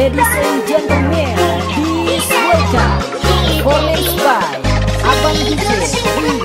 Ladies and gentlemen, this welcome, College by Abang DJ.